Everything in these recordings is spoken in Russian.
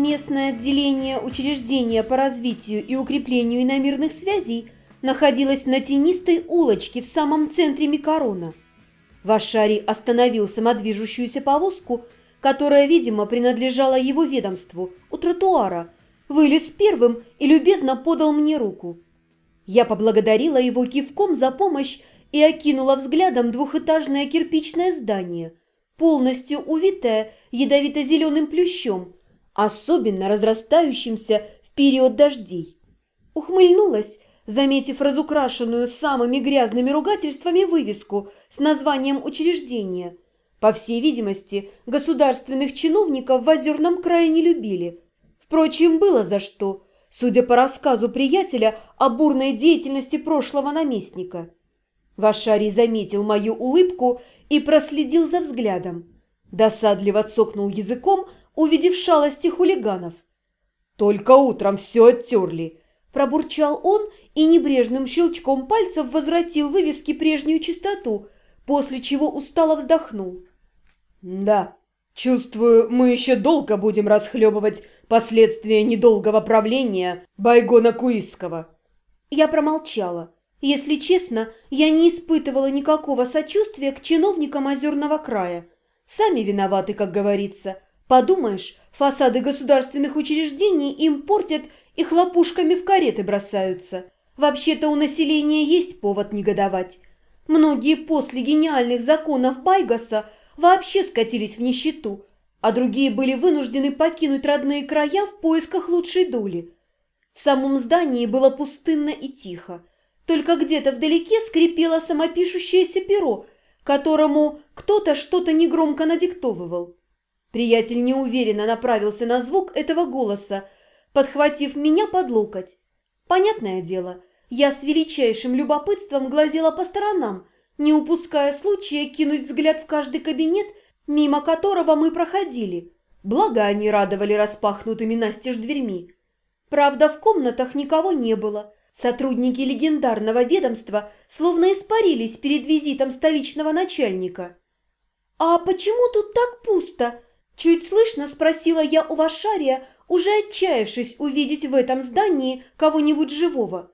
Местное отделение учреждения по развитию и укреплению иномирных связей находилось на тенистой улочке в самом центре Микарона. Вашари остановил самодвижущуюся повозку, которая, видимо, принадлежала его ведомству, у тротуара, вылез первым и любезно подал мне руку. Я поблагодарила его кивком за помощь и окинула взглядом двухэтажное кирпичное здание, полностью увитое ядовито-зеленым плющом, особенно разрастающимся в период дождей. Ухмыльнулась, заметив разукрашенную самыми грязными ругательствами вывеску с названием учреждения. По всей видимости, государственных чиновников в Озерном крае не любили. Впрочем, было за что, судя по рассказу приятеля о бурной деятельности прошлого наместника. Вашарий заметил мою улыбку и проследил за взглядом. Досадливо цокнул языком, увидев шалости хулиганов. «Только утром все оттерли!» – пробурчал он и небрежным щелчком пальцев возвратил вывески прежнюю чистоту, после чего устало вздохнул. «Да, чувствую, мы еще долго будем расхлебывать последствия недолгого правления Байгона Куисского». Я промолчала. Если честно, я не испытывала никакого сочувствия к чиновникам Озерного края. Сами виноваты, как говорится. Подумаешь, фасады государственных учреждений им портят и хлопушками в кареты бросаются. Вообще-то у населения есть повод негодовать. Многие после гениальных законов Байгаса вообще скатились в нищету, а другие были вынуждены покинуть родные края в поисках лучшей доли. В самом здании было пустынно и тихо. Только где-то вдалеке скрипело самопишущееся перо, которому кто-то что-то негромко надиктовывал. Приятель неуверенно направился на звук этого голоса, подхватив меня под локоть. Понятное дело, я с величайшим любопытством глазела по сторонам, не упуская случая кинуть взгляд в каждый кабинет, мимо которого мы проходили. Благо они радовали распахнутыми настежь дверьми. Правда, в комнатах никого не было. Сотрудники легендарного ведомства словно испарились перед визитом столичного начальника. «А почему тут так пусто?» Чуть слышно спросила я у Вашария, уже отчаявшись увидеть в этом здании кого-нибудь живого.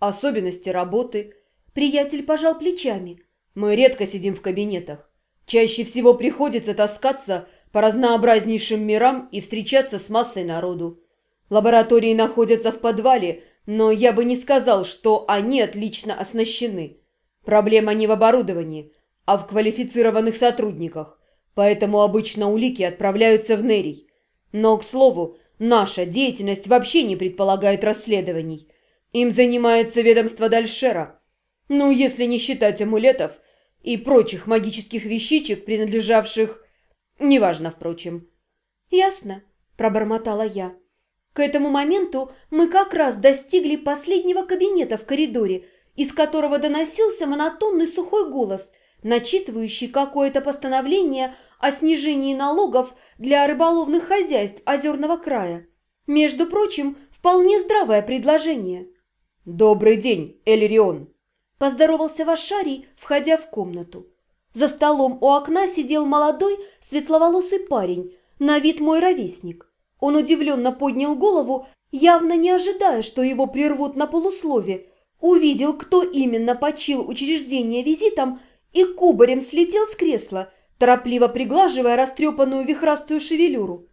Особенности работы. Приятель пожал плечами. Мы редко сидим в кабинетах. Чаще всего приходится таскаться по разнообразнейшим мирам и встречаться с массой народу. Лаборатории находятся в подвале, но я бы не сказал, что они отлично оснащены. Проблема не в оборудовании, а в квалифицированных сотрудниках поэтому обычно улики отправляются в Нерий. Но, к слову, наша деятельность вообще не предполагает расследований. Им занимается ведомство Дальшера. Ну, если не считать амулетов и прочих магических вещичек, принадлежавших... Неважно, впрочем. «Ясно», – пробормотала я. К этому моменту мы как раз достигли последнего кабинета в коридоре, из которого доносился монотонный сухой голос – начитывающий какое-то постановление о снижении налогов для рыболовных хозяйств озерного края. Между прочим, вполне здравое предложение. «Добрый день, Элерион!» – поздоровался Вашарий, входя в комнату. За столом у окна сидел молодой, светловолосый парень, на вид мой ровесник. Он удивленно поднял голову, явно не ожидая, что его прервут на полуслове, увидел, кто именно почил учреждение визитом – и кубарем слетел с кресла, торопливо приглаживая растрепанную вихрастую шевелюру.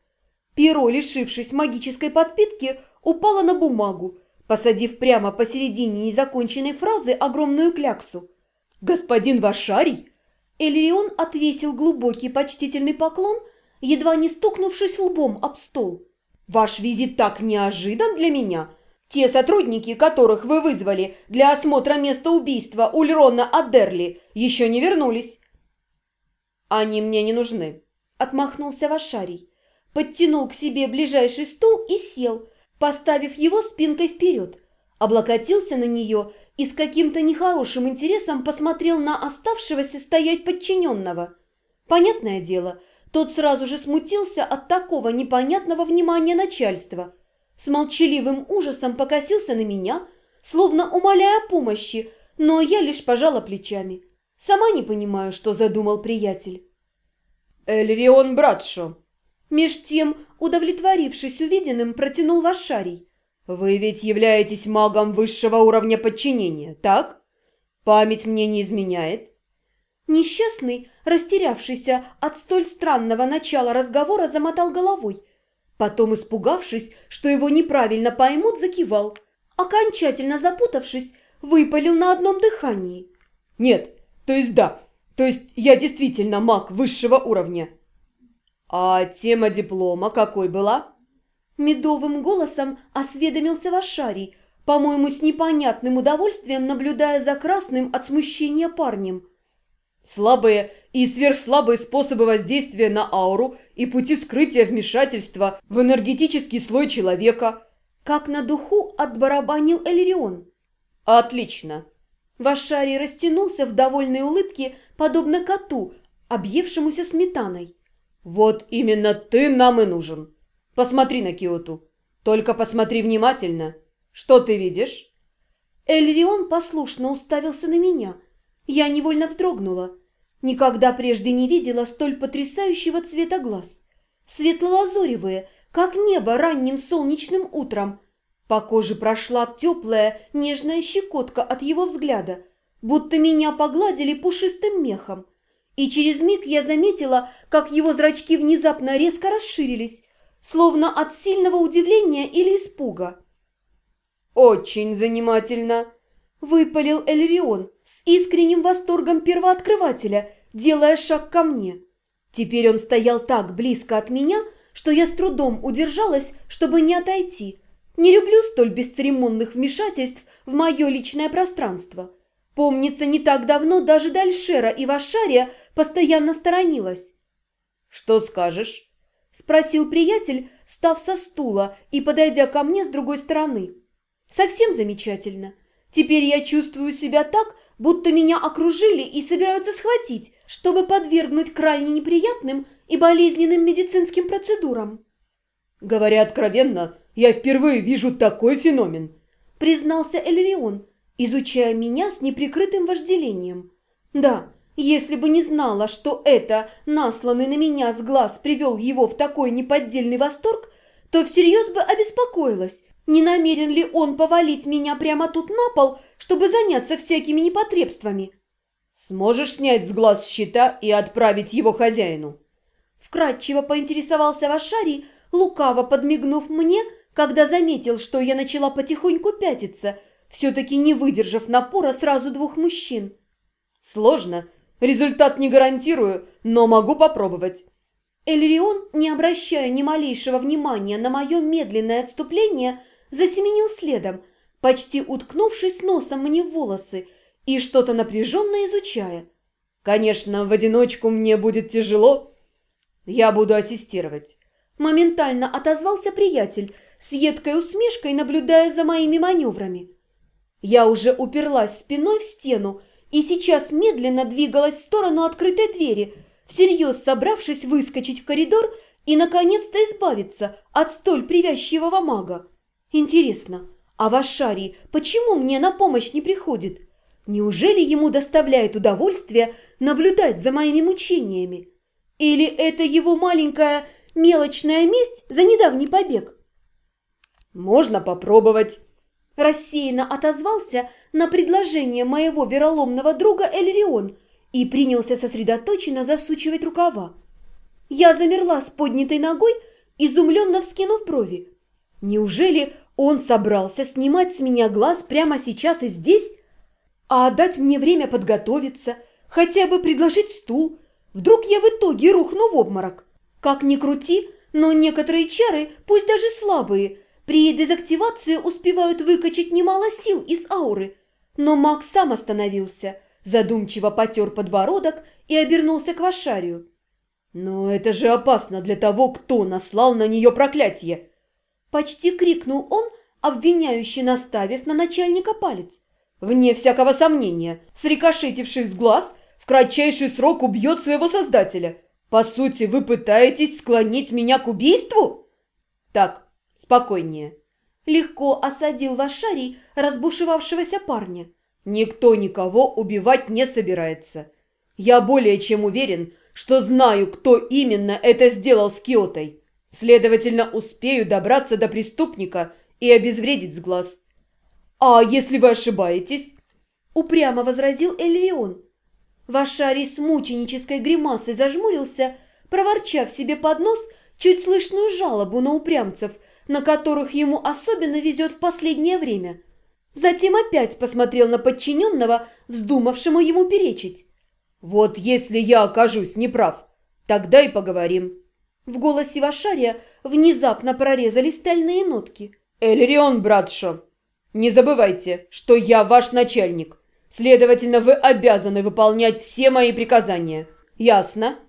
Перо, лишившись магической подпитки, упало на бумагу, посадив прямо посередине незаконченной фразы огромную кляксу. «Господин Вашарий!» Элирион отвесил глубокий почтительный поклон, едва не стукнувшись лбом об стол. «Ваш визит так неожидан для меня!» Те сотрудники, которых вы вызвали для осмотра места убийства Ульрона Адерли, еще не вернулись. Они мне не нужны, отмахнулся Вашарий. Подтянул к себе ближайший стул и сел, поставив его спинкой вперед. Облокотился на нее и с каким-то нехорошим интересом посмотрел на оставшегося стоять подчиненного. Понятное дело, тот сразу же смутился от такого непонятного внимания начальства – с молчаливым ужасом покосился на меня, словно умоляя помощи, но я лишь пожала плечами. Сама не понимаю, что задумал приятель. «Эльрион Братшо!» Меж тем удовлетворившись увиденным, протянул Вашарий. «Вы ведь являетесь магом высшего уровня подчинения, так? Память мне не изменяет?» Несчастный, растерявшийся от столь странного начала разговора, замотал головой. Потом, испугавшись, что его неправильно поймут, закивал. Окончательно запутавшись, выпалил на одном дыхании. «Нет, то есть да, то есть я действительно маг высшего уровня». «А тема диплома какой была?» Медовым голосом осведомился Вашарий, по-моему, с непонятным удовольствием наблюдая за красным от смущения парнем. Слабые и сверхслабые способы воздействия на ауру и пути скрытия вмешательства в энергетический слой человека. Как на духу отбарабанил Эльрион. Отлично. Вашарий растянулся в довольной улыбке, подобно коту, объевшемуся сметаной. Вот именно ты нам и нужен. Посмотри на Киоту. Только посмотри внимательно. Что ты видишь? Эльрион послушно уставился на меня. Я невольно вздрогнула. Никогда прежде не видела столь потрясающего цвета глаз. Светло-лазоревые, как небо ранним солнечным утром. По коже прошла теплая, нежная щекотка от его взгляда, будто меня погладили пушистым мехом. И через миг я заметила, как его зрачки внезапно резко расширились, словно от сильного удивления или испуга. «Очень занимательно!» – выпалил Эльрион с искренним восторгом первооткрывателя, делая шаг ко мне. Теперь он стоял так близко от меня, что я с трудом удержалась, чтобы не отойти. Не люблю столь бесцеремонных вмешательств в мое личное пространство. Помнится, не так давно даже Дальшера и Вашария постоянно сторонилась. «Что скажешь?» – спросил приятель, став со стула и подойдя ко мне с другой стороны. «Совсем замечательно. Теперь я чувствую себя так, будто меня окружили и собираются схватить, чтобы подвергнуть крайне неприятным и болезненным медицинским процедурам». «Говоря откровенно, я впервые вижу такой феномен», – признался Эльрион, изучая меня с неприкрытым вожделением. «Да, если бы не знала, что это насланный на меня с глаз привел его в такой неподдельный восторг, то всерьез бы обеспокоилась, не намерен ли он повалить меня прямо тут на пол, чтобы заняться всякими непотребствами. «Сможешь снять с глаз щита и отправить его хозяину?» Вкратчиво поинтересовался Вашарий, лукаво подмигнув мне, когда заметил, что я начала потихоньку пятиться, все-таки не выдержав напора сразу двух мужчин. «Сложно», Результат не гарантирую, но могу попробовать». Эльрион, не обращая ни малейшего внимания на мое медленное отступление, засеменил следом, почти уткнувшись носом мне в волосы и что-то напряженно изучая. «Конечно, в одиночку мне будет тяжело. Я буду ассистировать». Моментально отозвался приятель, с едкой усмешкой наблюдая за моими маневрами. Я уже уперлась спиной в стену и сейчас медленно двигалась в сторону открытой двери, всерьез собравшись выскочить в коридор и, наконец-то, избавиться от столь привязчивого мага. Интересно, а Вашарий почему мне на помощь не приходит? Неужели ему доставляет удовольствие наблюдать за моими мучениями? Или это его маленькая мелочная месть за недавний побег? «Можно попробовать», рассеянно отозвался на предложение моего вероломного друга Эльрион и принялся сосредоточенно засучивать рукава. Я замерла с поднятой ногой, изумленно вскинув брови. Неужели он собрался снимать с меня глаз прямо сейчас и здесь? А дать мне время подготовиться, хотя бы предложить стул? Вдруг я в итоге рухну в обморок? Как ни крути, но некоторые чары, пусть даже слабые, при дезактивации успевают выкачать немало сил из ауры, но маг сам остановился, задумчиво потер подбородок и обернулся к Вашарию. «Но это же опасно для того, кто наслал на нее проклятие!» Почти крикнул он, обвиняющий наставив на начальника палец. «Вне всякого сомнения, срикошетивший с глаз в кратчайший срок убьет своего создателя. По сути, вы пытаетесь склонить меня к убийству?» «Так, спокойнее. Легко осадил Вашарий разбушевавшегося парня. Никто никого убивать не собирается. Я более чем уверен, что знаю, кто именно это сделал с Киотой. Следовательно, успею добраться до преступника и обезвредить с глаз. А если вы ошибаетесь? Упрямо возразил Эльрион. Вашарий с мученической гримасой зажмурился, проворчав себе под нос чуть слышную жалобу на упрямцев, на которых ему особенно везет в последнее время. Затем опять посмотрел на подчиненного, вздумавшему ему перечить. «Вот если я окажусь неправ, тогда и поговорим». В голосе Вашария внезапно прорезались стальные нотки. «Эльрион, братшо, не забывайте, что я ваш начальник. Следовательно, вы обязаны выполнять все мои приказания. Ясно?»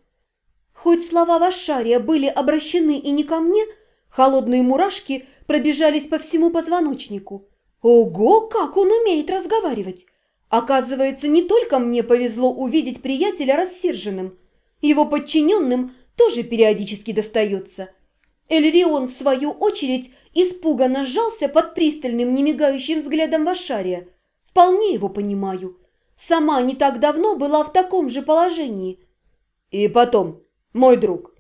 Хоть слова Вашария были обращены и не ко мне, холодные мурашки пробежались по всему позвоночнику. Ого, как он умеет разговаривать! Оказывается, не только мне повезло увидеть приятеля рассерженным. Его подчиненным тоже периодически достается. Эльрион, в свою очередь, испуганно сжался под пристальным, немигающим взглядом Вашария. Вполне его понимаю. Сама не так давно была в таком же положении. И потом, мой друг.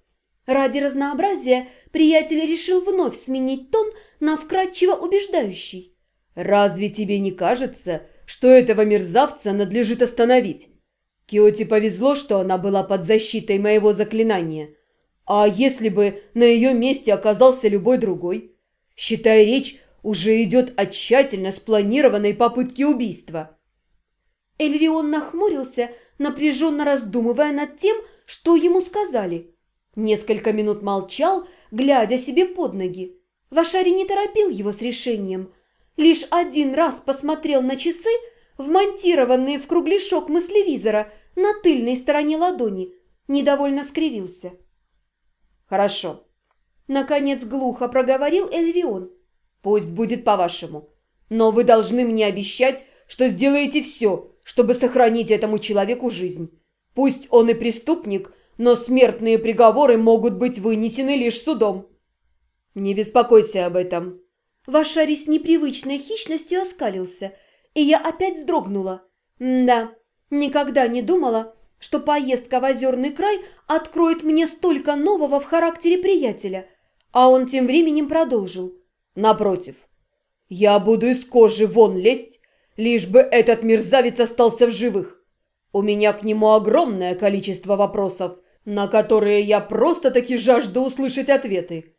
Ради разнообразия приятель решил вновь сменить тон на вкрадчиво убеждающий. «Разве тебе не кажется, что этого мерзавца надлежит остановить? Киоте повезло, что она была под защитой моего заклинания. А если бы на ее месте оказался любой другой? Считай, речь уже идет о тщательно спланированной попытке убийства». Эльрион нахмурился, напряженно раздумывая над тем, что ему сказали. Несколько минут молчал, глядя себе под ноги. Вашари не торопил его с решением – лишь один раз посмотрел на часы, вмонтированные в кругляшок мыслевизора на тыльной стороне ладони, недовольно скривился. «Хорошо», — наконец глухо проговорил Эльрион. «Пусть будет по-вашему, но вы должны мне обещать, что сделаете все, чтобы сохранить этому человеку жизнь. Пусть он и преступник, но смертные приговоры могут быть вынесены лишь судом». «Не беспокойся об этом», Вашари с непривычной хищностью оскалился, и я опять вздрогнула. Да, никогда не думала, что поездка в озерный край откроет мне столько нового в характере приятеля. А он тем временем продолжил. Напротив, я буду из кожи вон лезть, лишь бы этот мерзавец остался в живых. У меня к нему огромное количество вопросов, на которые я просто-таки жажду услышать ответы.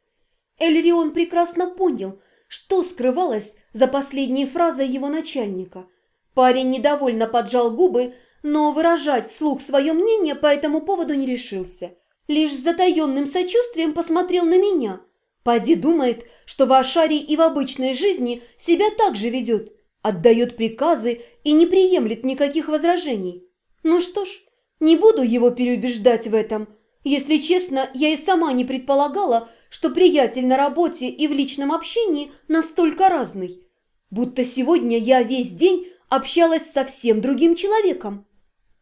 Эльрион прекрасно понял – что скрывалось за последней фразой его начальника? Парень недовольно поджал губы, но выражать вслух свое мнение по этому поводу не решился. Лишь с затаенным сочувствием посмотрел на меня. Пади думает, что в Ашаре и в обычной жизни себя так же ведет, отдает приказы и не приемлет никаких возражений. Ну что ж, не буду его переубеждать в этом. Если честно, я и сама не предполагала, что приятель на работе и в личном общении настолько разный, будто сегодня я весь день общалась с совсем другим человеком.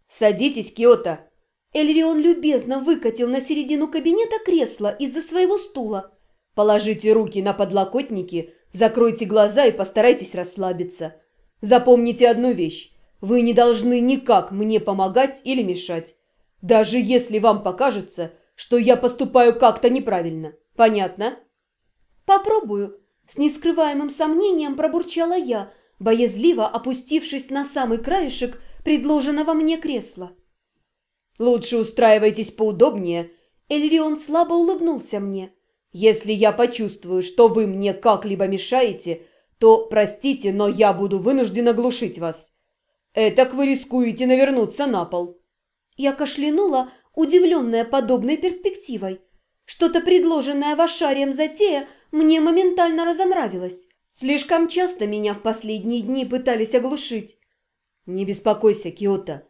«Садитесь, Киота!» Эльрион любезно выкатил на середину кабинета кресло из-за своего стула. «Положите руки на подлокотники, закройте глаза и постарайтесь расслабиться. Запомните одну вещь. Вы не должны никак мне помогать или мешать, даже если вам покажется, что я поступаю как-то неправильно. Понятно? Попробую. С нескрываемым сомнением пробурчала я, боязливо опустившись на самый краешек предложенного мне кресла. Лучше устраивайтесь поудобнее. Эльрион слабо улыбнулся мне. Если я почувствую, что вы мне как-либо мешаете, то, простите, но я буду вынуждена глушить вас. Этак вы рискуете навернуться на пол. Я кашлянула, удивленная подобной перспективой. Что-то предложенное Вашарием затея мне моментально разонравилось. Слишком часто меня в последние дни пытались оглушить. «Не беспокойся, Киота!»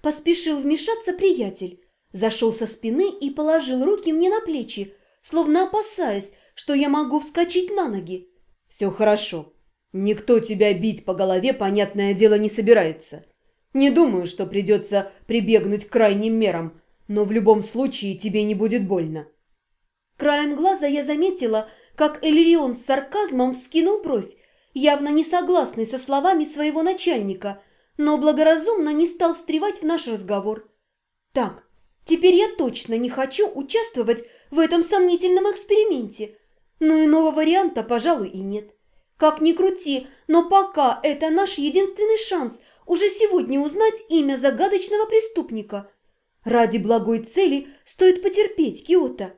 Поспешил вмешаться приятель. Зашел со спины и положил руки мне на плечи, словно опасаясь, что я могу вскочить на ноги. «Все хорошо. Никто тебя бить по голове, понятное дело, не собирается. Не думаю, что придется прибегнуть к крайним мерам, но в любом случае тебе не будет больно. Краем глаза я заметила, как Эльрион с сарказмом вскинул бровь, явно не согласный со словами своего начальника, но благоразумно не стал встревать в наш разговор. Так, Теперь я точно не хочу участвовать в этом сомнительном эксперименте. Но иного варианта, пожалуй, и нет. Как ни крути, но пока это наш единственный шанс уже сегодня узнать имя загадочного преступника. Ради благой цели стоит потерпеть, Киота.